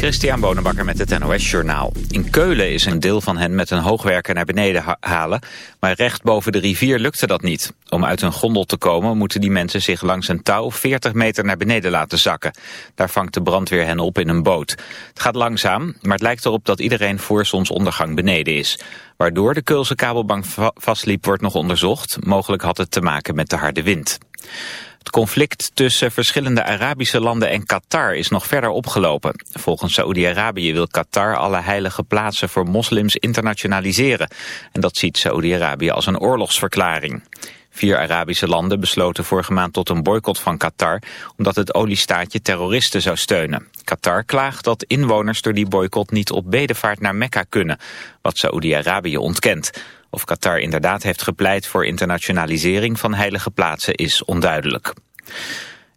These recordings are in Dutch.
Christian Bonenbakker met het NOS Journaal. In Keulen is een deel van hen met een hoogwerker naar beneden halen... maar recht boven de rivier lukte dat niet. Om uit een gondel te komen moeten die mensen zich langs een touw... 40 meter naar beneden laten zakken. Daar vangt de brandweer hen op in een boot. Het gaat langzaam, maar het lijkt erop dat iedereen voor zonsondergang beneden is. Waardoor de Keulse kabelbank vastliep wordt nog onderzocht. Mogelijk had het te maken met de harde wind. Het conflict tussen verschillende Arabische landen en Qatar is nog verder opgelopen. Volgens Saoedi-Arabië wil Qatar alle heilige plaatsen voor moslims internationaliseren. En dat ziet Saoedi-Arabië als een oorlogsverklaring. Vier Arabische landen besloten vorige maand tot een boycott van Qatar... omdat het oliestaatje terroristen zou steunen. Qatar klaagt dat inwoners door die boycott niet op bedevaart naar Mekka kunnen... wat Saoedi-Arabië ontkent. Of Qatar inderdaad heeft gepleit voor internationalisering van heilige plaatsen is onduidelijk.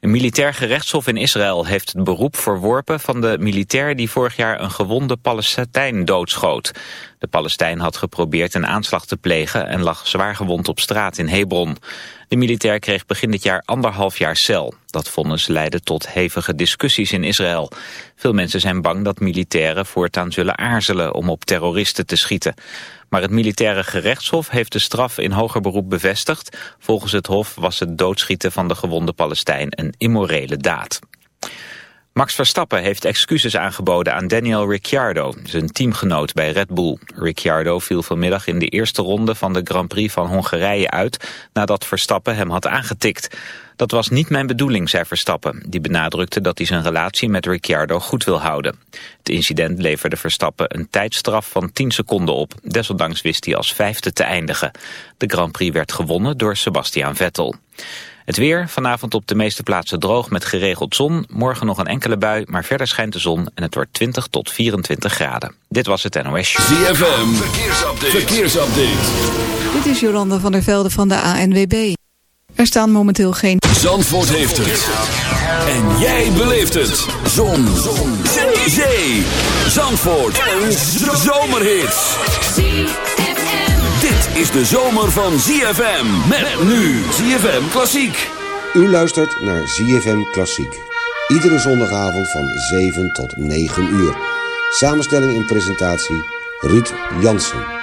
Een militair gerechtshof in Israël heeft het beroep verworpen van de militair die vorig jaar een gewonde Palestijn doodschoot. De Palestijn had geprobeerd een aanslag te plegen en lag zwaar gewond op straat in Hebron. De militair kreeg begin dit jaar anderhalf jaar cel. Dat vonnis leidde tot hevige discussies in Israël. Veel mensen zijn bang dat militairen voortaan zullen aarzelen om op terroristen te schieten. Maar het militaire gerechtshof heeft de straf in hoger beroep bevestigd. Volgens het hof was het doodschieten van de gewonde Palestijn een immorele daad. Max Verstappen heeft excuses aangeboden aan Daniel Ricciardo, zijn teamgenoot bij Red Bull. Ricciardo viel vanmiddag in de eerste ronde van de Grand Prix van Hongarije uit nadat Verstappen hem had aangetikt. Dat was niet mijn bedoeling, zei Verstappen. Die benadrukte dat hij zijn relatie met Ricciardo goed wil houden. Het incident leverde Verstappen een tijdstraf van 10 seconden op. Desondanks wist hij als vijfde te eindigen. De Grand Prix werd gewonnen door Sebastian Vettel. Het weer, vanavond op de meeste plaatsen droog met geregeld zon. Morgen nog een enkele bui, maar verder schijnt de zon en het wordt 20 tot 24 graden. Dit was het NOS Show. ZFM, verkeersupdate. verkeersupdate. Dit is Jolanda van der Velde van de ANWB. Er staan momenteel geen... Zandvoort heeft het. En jij beleeft het. Zon. zon. Zee. Zee. Zandvoort. Een zomerhit. Dit is de zomer van ZFM. Met nu ZFM Klassiek. U luistert naar ZFM Klassiek. Iedere zondagavond van 7 tot 9 uur. Samenstelling en presentatie Ruud Jansen.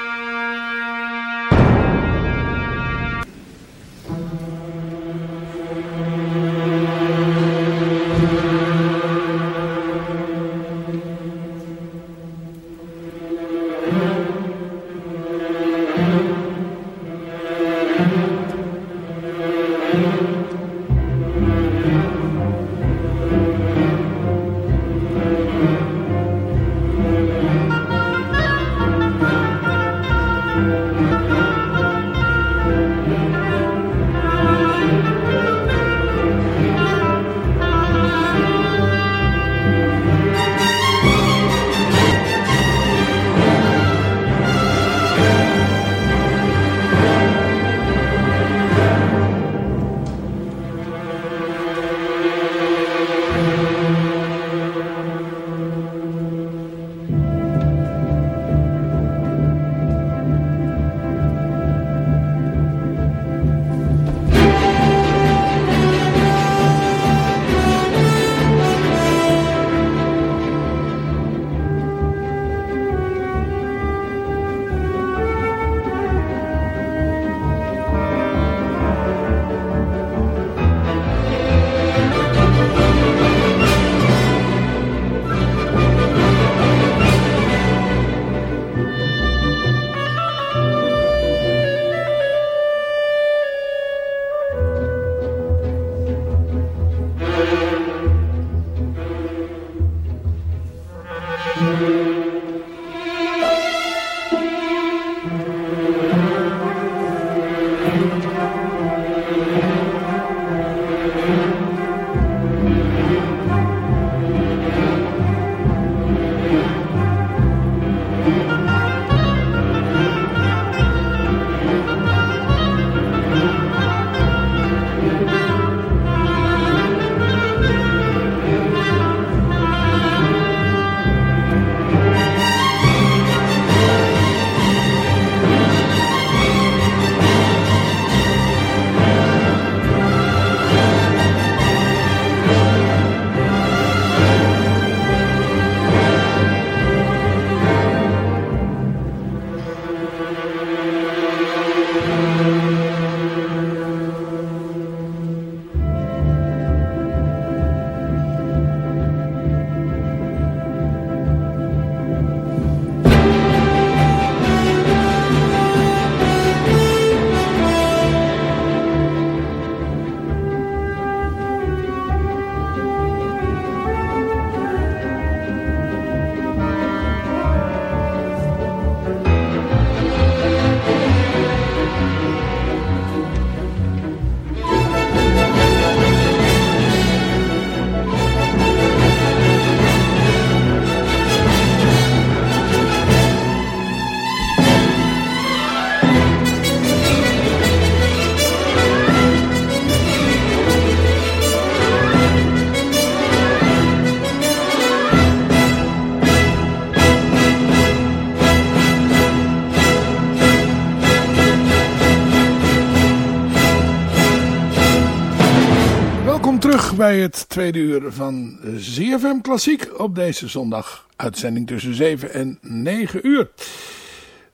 Bij het tweede uur van ZFM Klassiek op deze zondag. Uitzending tussen 7 en 9 uur.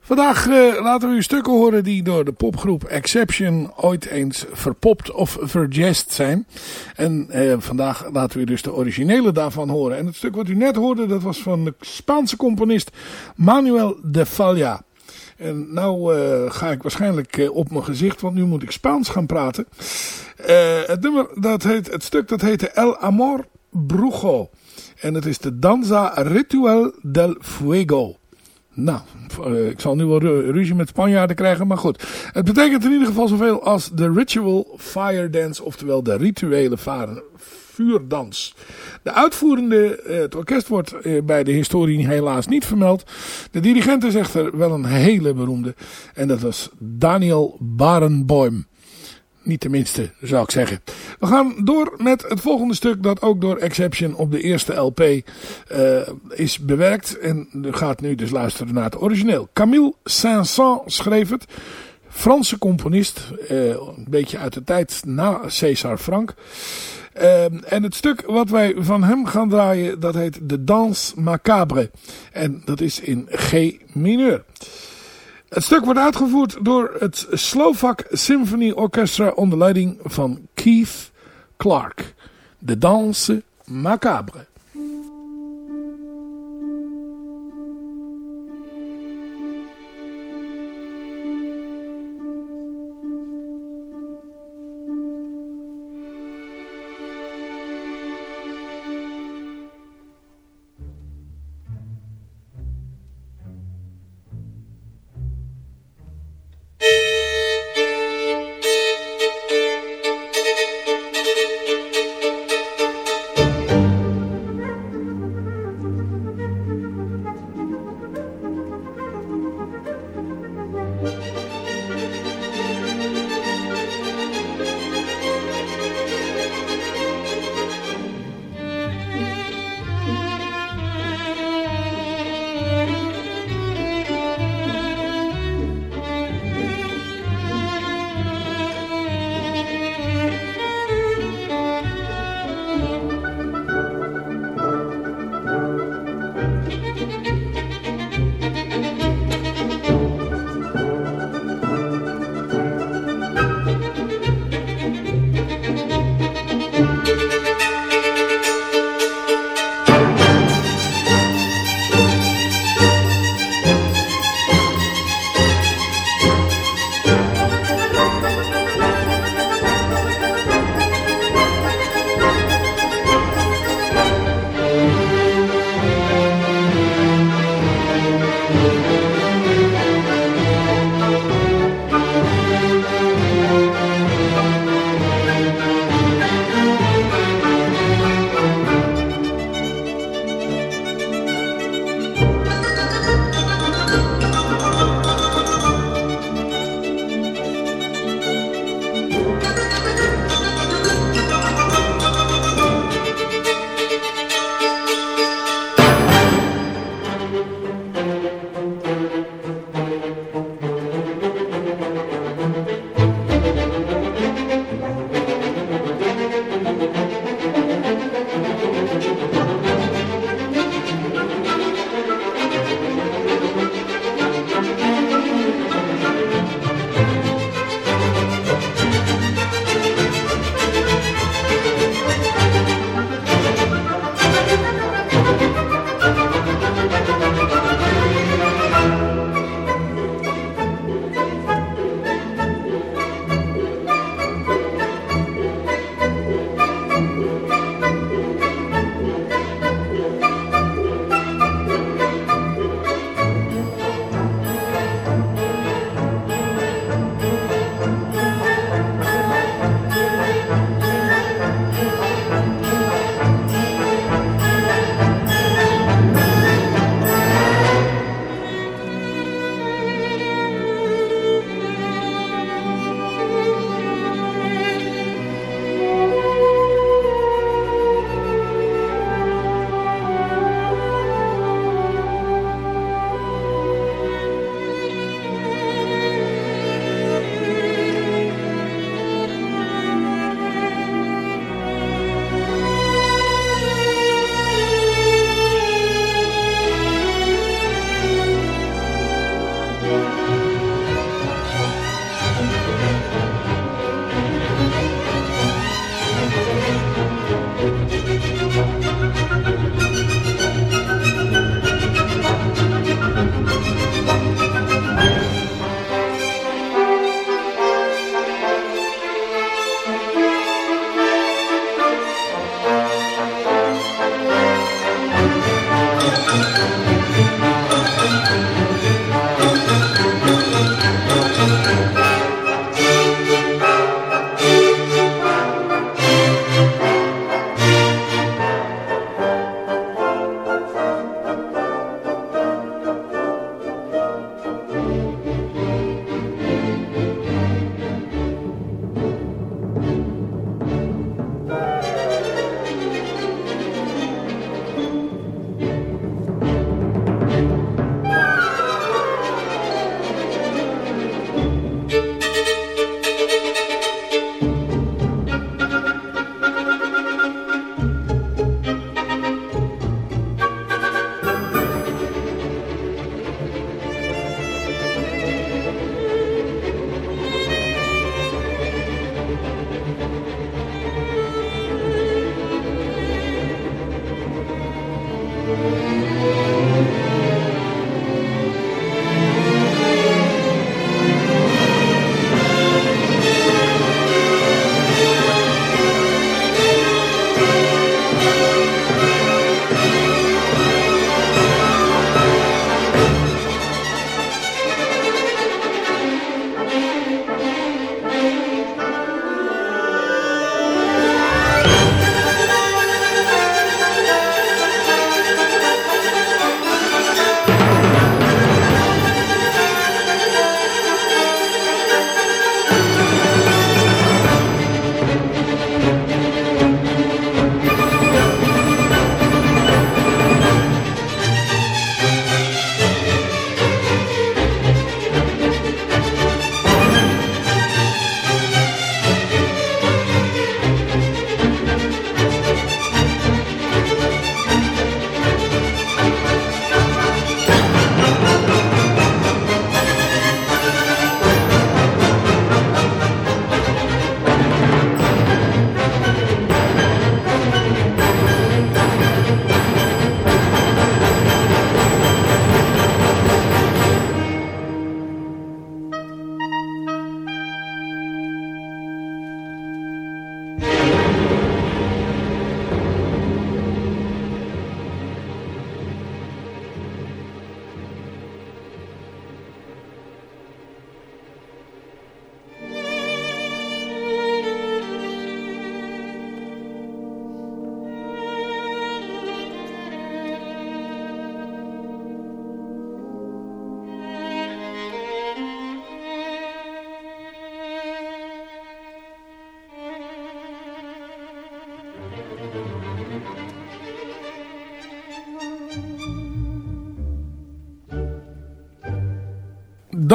Vandaag uh, laten we u stukken horen die door de popgroep Exception ooit eens verpopt of verjest zijn. En uh, vandaag laten we u dus de originele daarvan horen. En het stuk wat u net hoorde, dat was van de Spaanse componist Manuel de Falla. En nou uh, ga ik waarschijnlijk op mijn gezicht, want nu moet ik Spaans gaan praten. Het nummer, dat heet, het stuk dat heette El Amor Brujo. En het is de Danza Ritual del Fuego. Nou, uh, ik zal nu wel ruzie met Spanjaarden krijgen, maar goed. Het betekent in ieder geval zoveel als de Ritual Fire Dance, oftewel de rituele vuurdans. De uitvoerende, uh, het orkest wordt bij de historie helaas niet vermeld. De dirigent is echter wel een hele beroemde. En dat was Daniel Barenboim. Niet tenminste, zou ik zeggen. We gaan door met het volgende stuk dat ook door Exception op de eerste LP uh, is bewerkt. En gaat nu dus luisteren naar het origineel. Camille Saint-Saëns schreef het. Franse componist. Uh, een beetje uit de tijd na César Franck. Uh, en het stuk wat wij van hem gaan draaien, dat heet De Danse Macabre. En dat is in G mineur. Het stuk wordt uitgevoerd door het Slovak Symphony Orchestra onder leiding van Keith Clark. De Danse Macabre.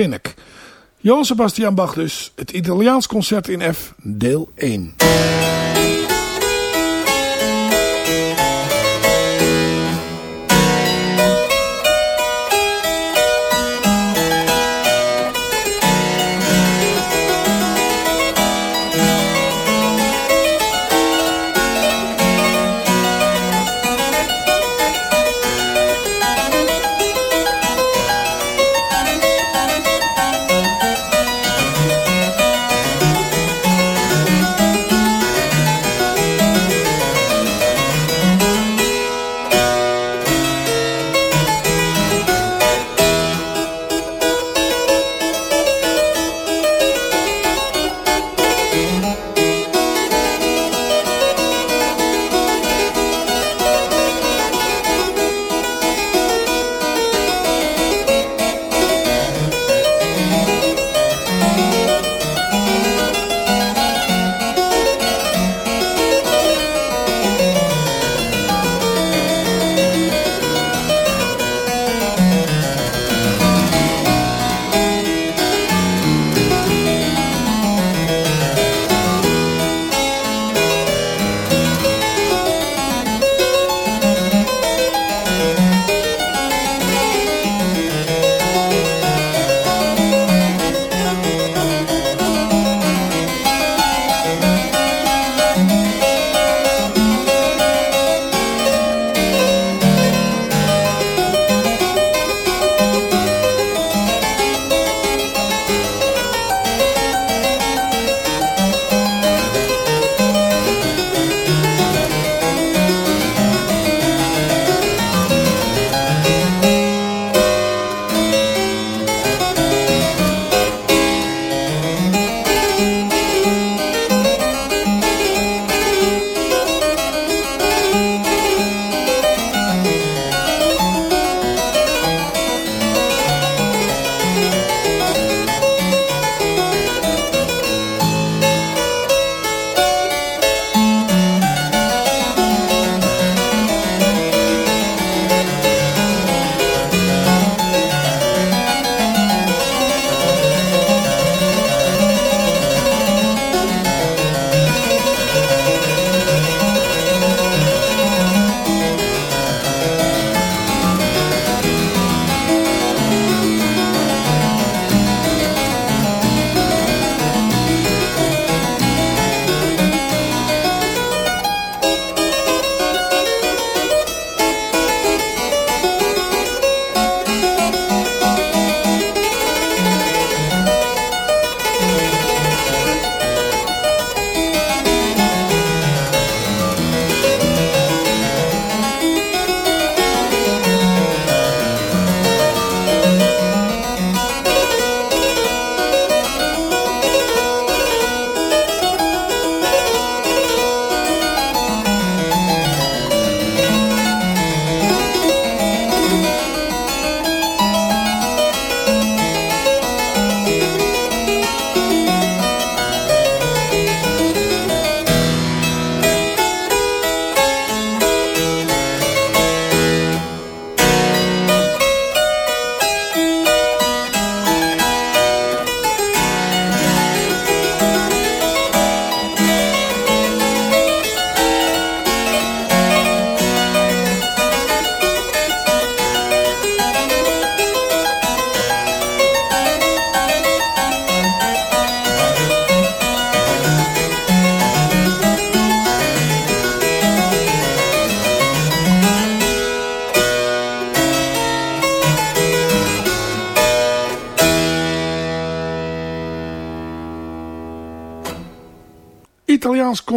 Pinnock. Sebastian Bach dus, het Italiaans concert in F, deel 1.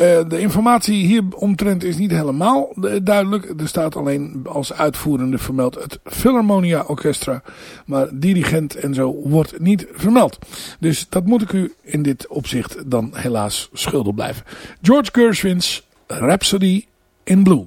Uh, de informatie hier omtrent is niet helemaal duidelijk. Er staat alleen als uitvoerende vermeld het Philharmonia Orchestra. Maar dirigent en zo wordt niet vermeld. Dus dat moet ik u in dit opzicht dan helaas schuldig blijven. George Gershwin's Rhapsody in Blue.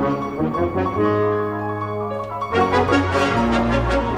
Thank you.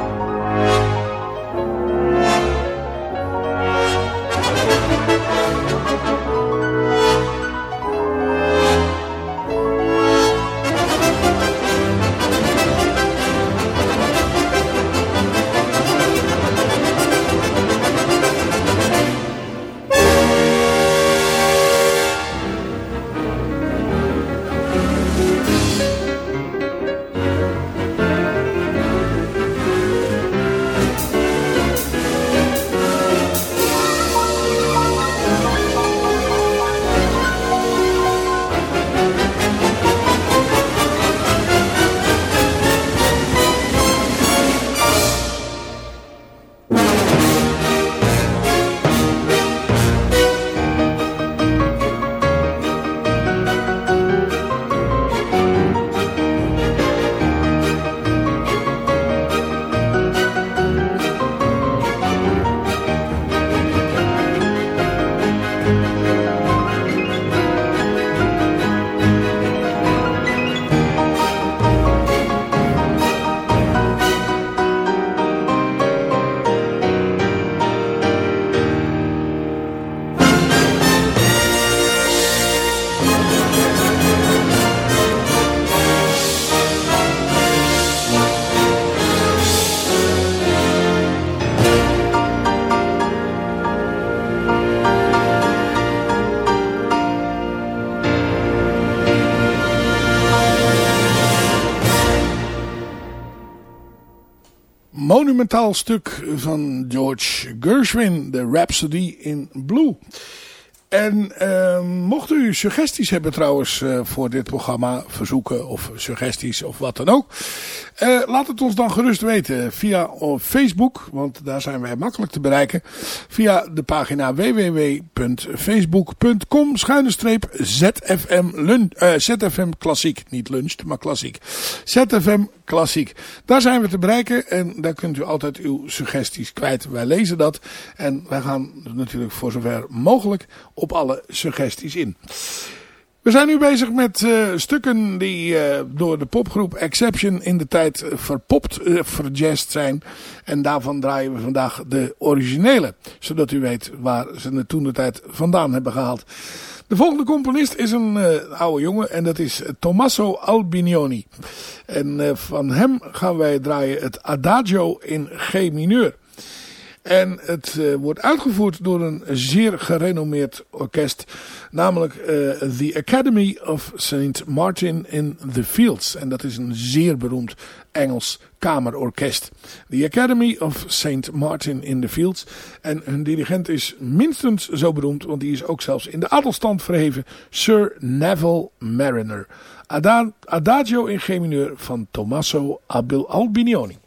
Instrumentaal stuk van George Gershwin, de Rhapsody in Blue. En uh, mocht u suggesties hebben trouwens uh, voor dit programma, verzoeken of suggesties of wat dan ook. Uh, laat het ons dan gerust weten via Facebook, want daar zijn wij makkelijk te bereiken. Via de pagina www.facebook.com ZFM, lun, uh, ZFM Klassiek. Niet lunch, maar klassiek. ZFM Klassiek. Daar zijn we te bereiken en daar kunt u altijd uw suggesties kwijt. Wij lezen dat en wij gaan natuurlijk voor zover mogelijk op alle suggesties in. We zijn nu bezig met uh, stukken die uh, door de popgroep Exception in de tijd verpopt, uh, zijn. En daarvan draaien we vandaag de originele. Zodat u weet waar ze het toen de tijd vandaan hebben gehaald. De volgende componist is een oude jongen en dat is Tommaso Albinioni. En van hem gaan wij draaien het Adagio in G mineur. En het uh, wordt uitgevoerd door een zeer gerenommeerd orkest. Namelijk uh, The Academy of St. Martin in the Fields. En dat is een zeer beroemd Engels kamerorkest. The Academy of St. Martin in the Fields. En hun dirigent is minstens zo beroemd, want die is ook zelfs in de adelstand verheven. Sir Neville Mariner. Adagio in G mineur van Tommaso Albinioni.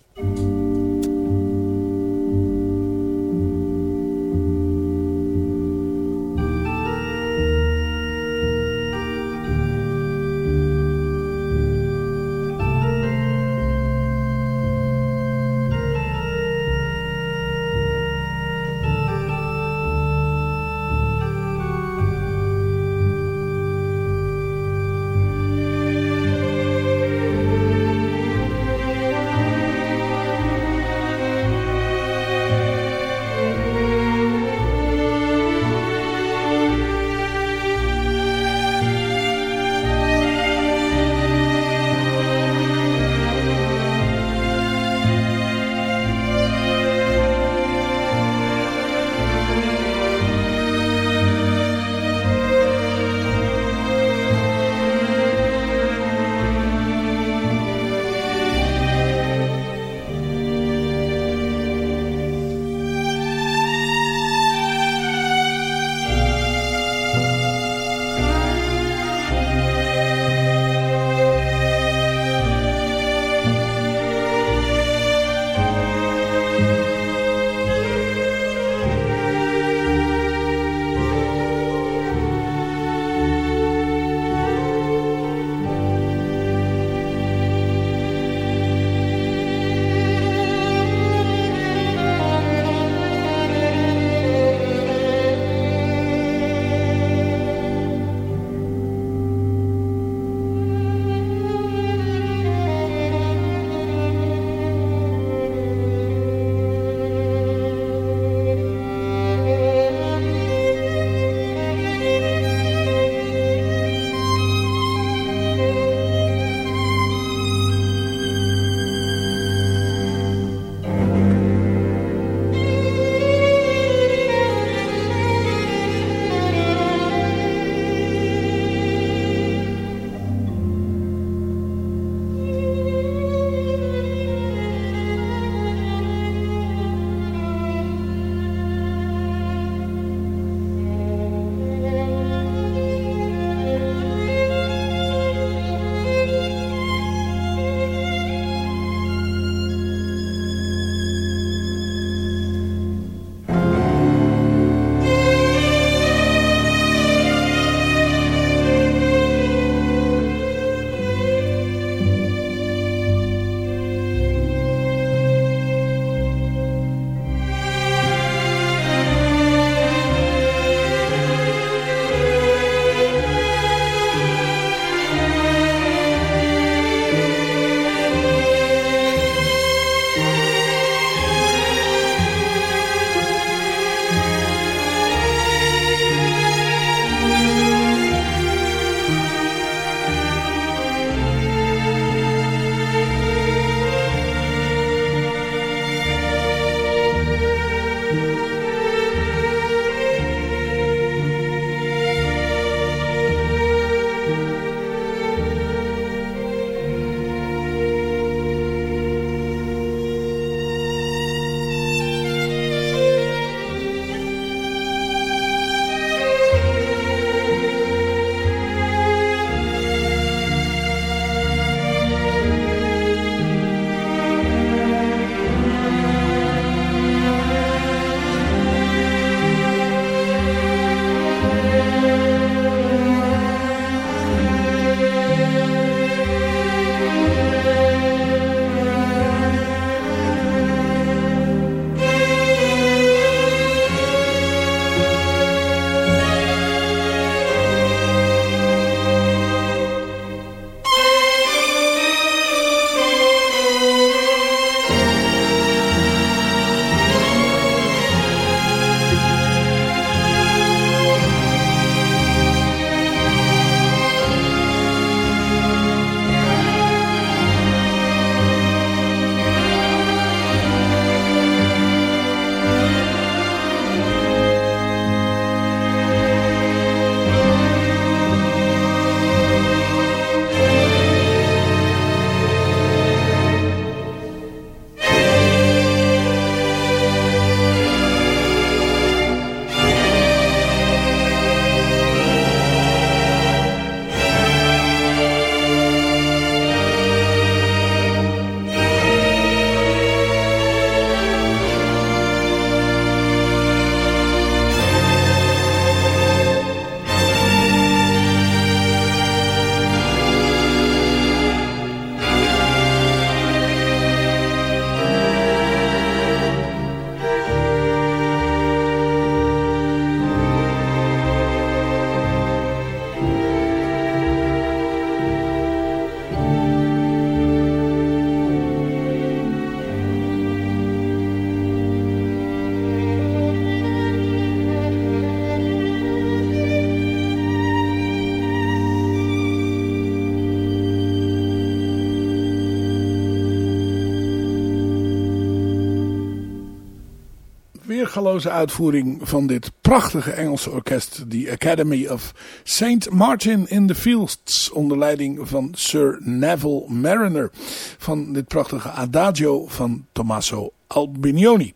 Weergaloze uitvoering van dit prachtige Engelse orkest, de Academy of St. Martin in the Fields, onder leiding van Sir Neville Mariner, van dit prachtige Adagio van Tommaso Albinioni.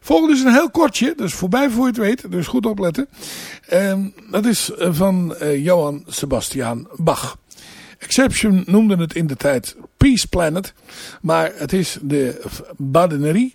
Volgende is een heel kortje, dus voorbij voor je het weet, dus goed opletten. Um, dat is van uh, Johann Sebastian Bach. Exception noemde het in de tijd Peace Planet, maar het is de Badenerie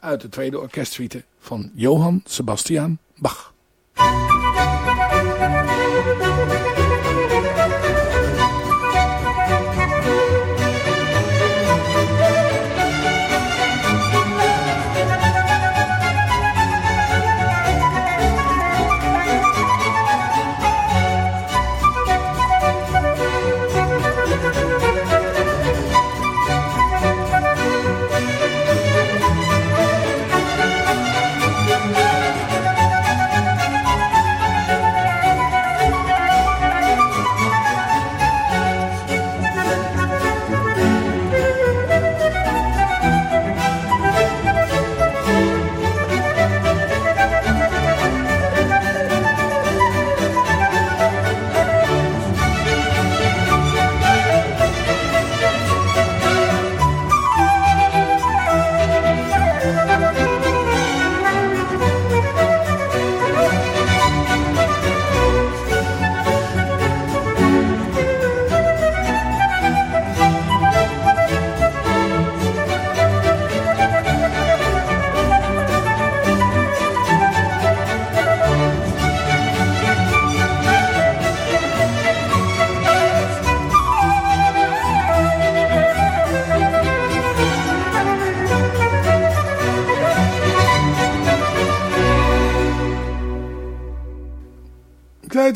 uit de tweede orkestsuite van Johann Sebastian Bach.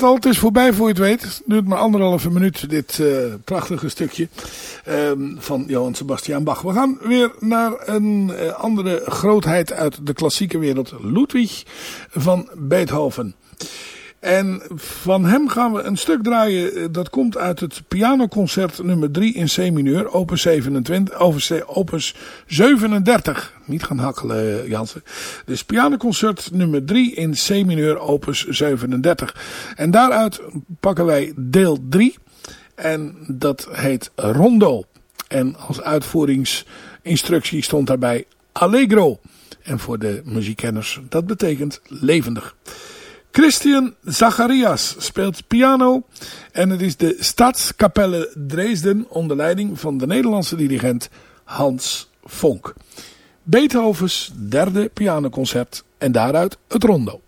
Al, het is voorbij voor je het weet. Het duurt maar anderhalve minuut dit uh, prachtige stukje um, van Johann Sebastian Bach. We gaan weer naar een uh, andere grootheid uit de klassieke wereld. Ludwig van Beethoven. En van hem gaan we een stuk draaien. Eh, dat komt uit het pianoconcert nummer 3 in C-mineur. Opus, 27, opus 37. Niet gaan hakkelen eh, Jansen. Dus pianoconcert nummer 3 in C-mineur. Opus 37. En daaruit pakken wij deel 3. En dat heet Rondo. En als uitvoeringsinstructie stond daarbij Allegro. En voor de muziekkenners, dat betekent levendig. Christian Zacharias speelt piano en het is de Stadskapelle Dresden onder leiding van de Nederlandse dirigent Hans Vonk. Beethovens derde pianoconcert en daaruit het rondo.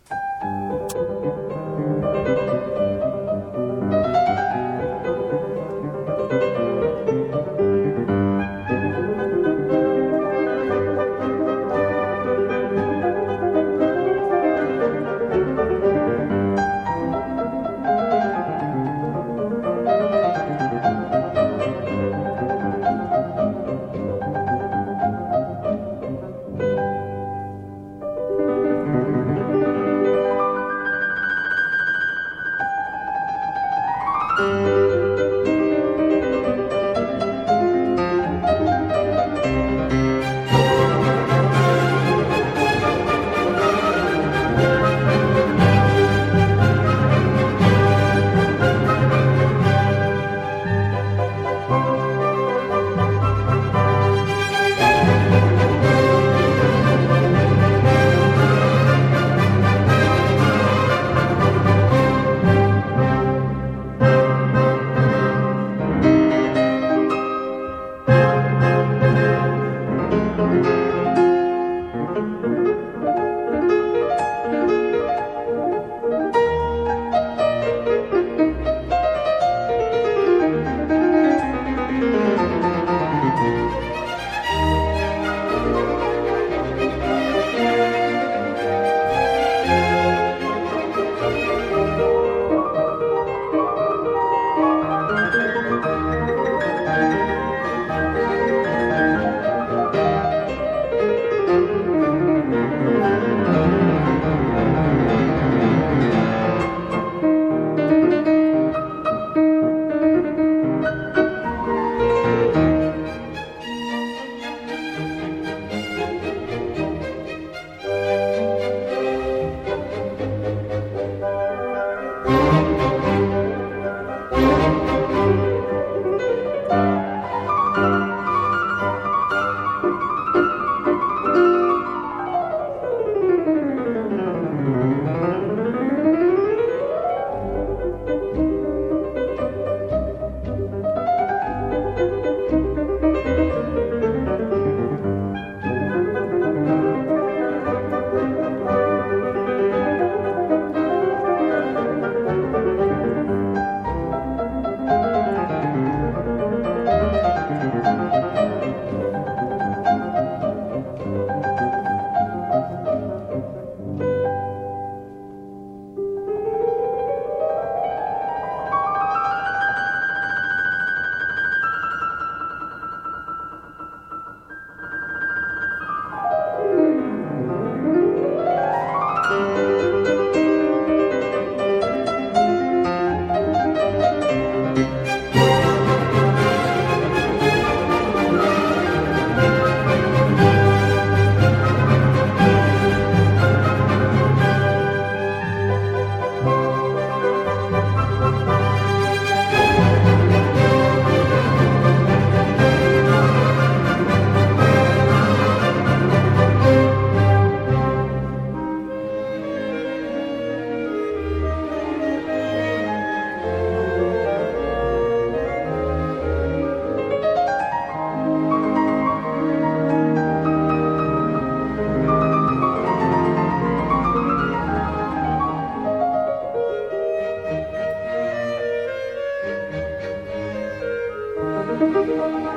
Música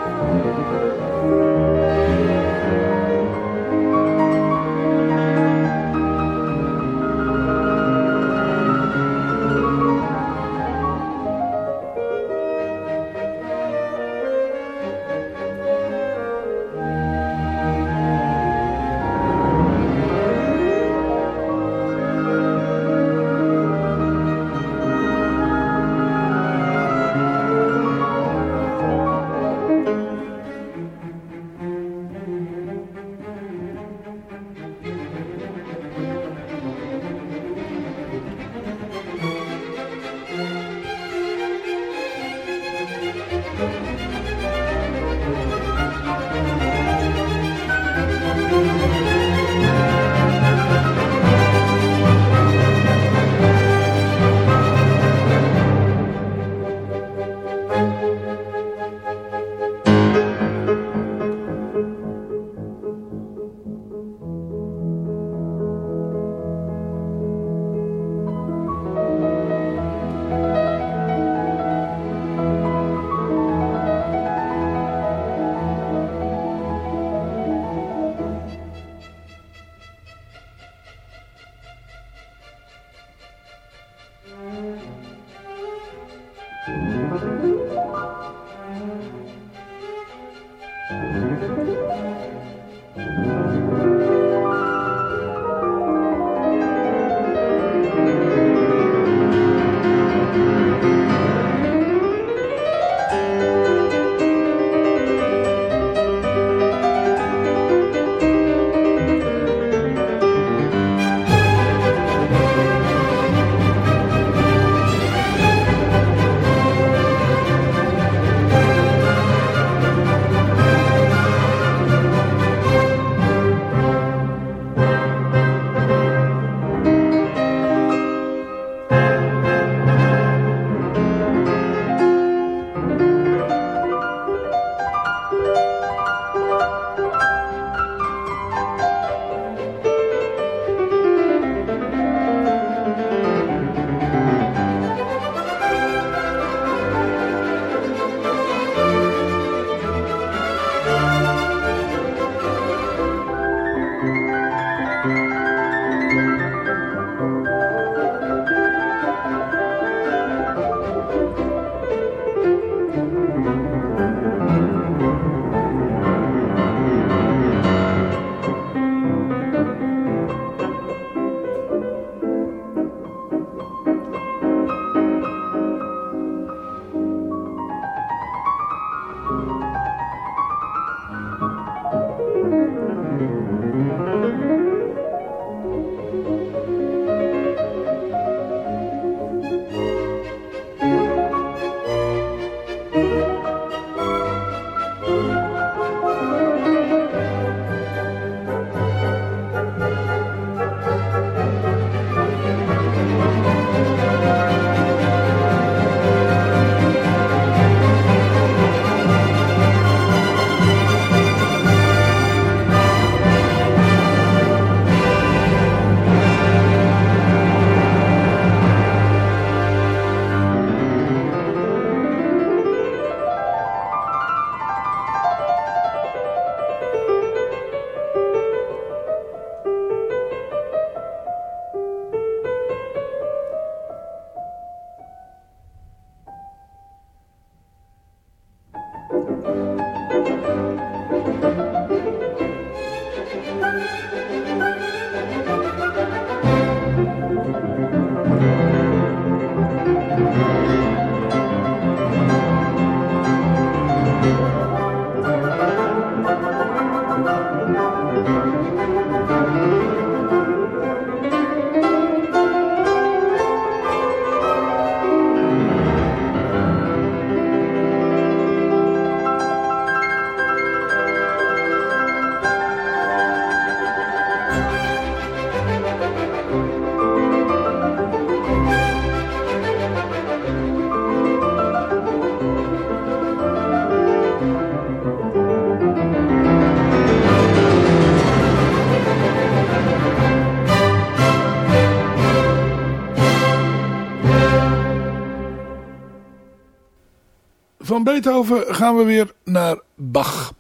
van Beethoven gaan we weer naar Bach.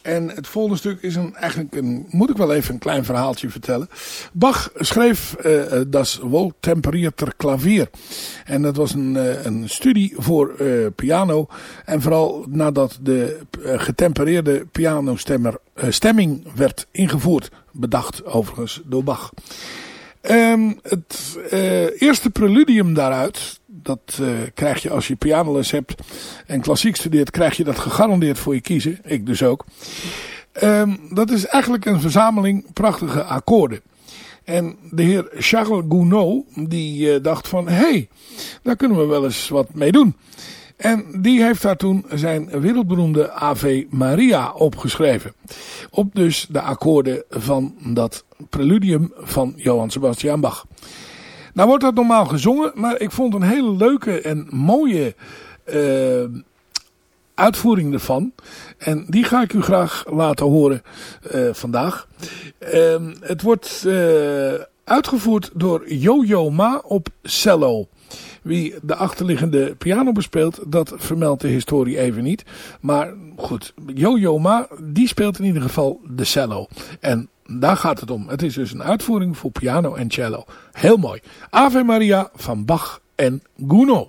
En het volgende stuk is een, eigenlijk een, moet ik wel even een klein verhaaltje vertellen. Bach schreef uh, Das Wohltemperierter Klavier. En dat was een, uh, een studie voor piano. En vooral nadat de getempereerde pianostemmer stemming werd ingevoerd. Bedacht overigens door Bach. Um, het eerste preludium daaruit, dat uh, krijg je als je pianoles hebt en klassiek studeert, krijg je dat gegarandeerd voor je kiezen. Ik dus ook. Um, dat is eigenlijk een verzameling prachtige akkoorden. En de heer Charles Gounod, die uh, dacht van, hé, hey, daar kunnen we wel eens wat mee doen. En die heeft daar toen zijn wereldberoemde Ave Maria opgeschreven. Op dus de akkoorden van dat preludium van Johann Sebastian Bach. Nou wordt dat normaal gezongen, maar ik vond een hele leuke en mooie uh, uitvoering ervan. En die ga ik u graag laten horen uh, vandaag. Uh, het wordt uh, uitgevoerd door Yo-Yo Ma op cello. Wie de achterliggende piano bespeelt, dat vermeldt de historie even niet. Maar goed, Yo-Yo Ma, die speelt in ieder geval de cello. En daar gaat het om. Het is dus een uitvoering voor piano en cello. Heel mooi. Ave Maria van Bach en Gounod.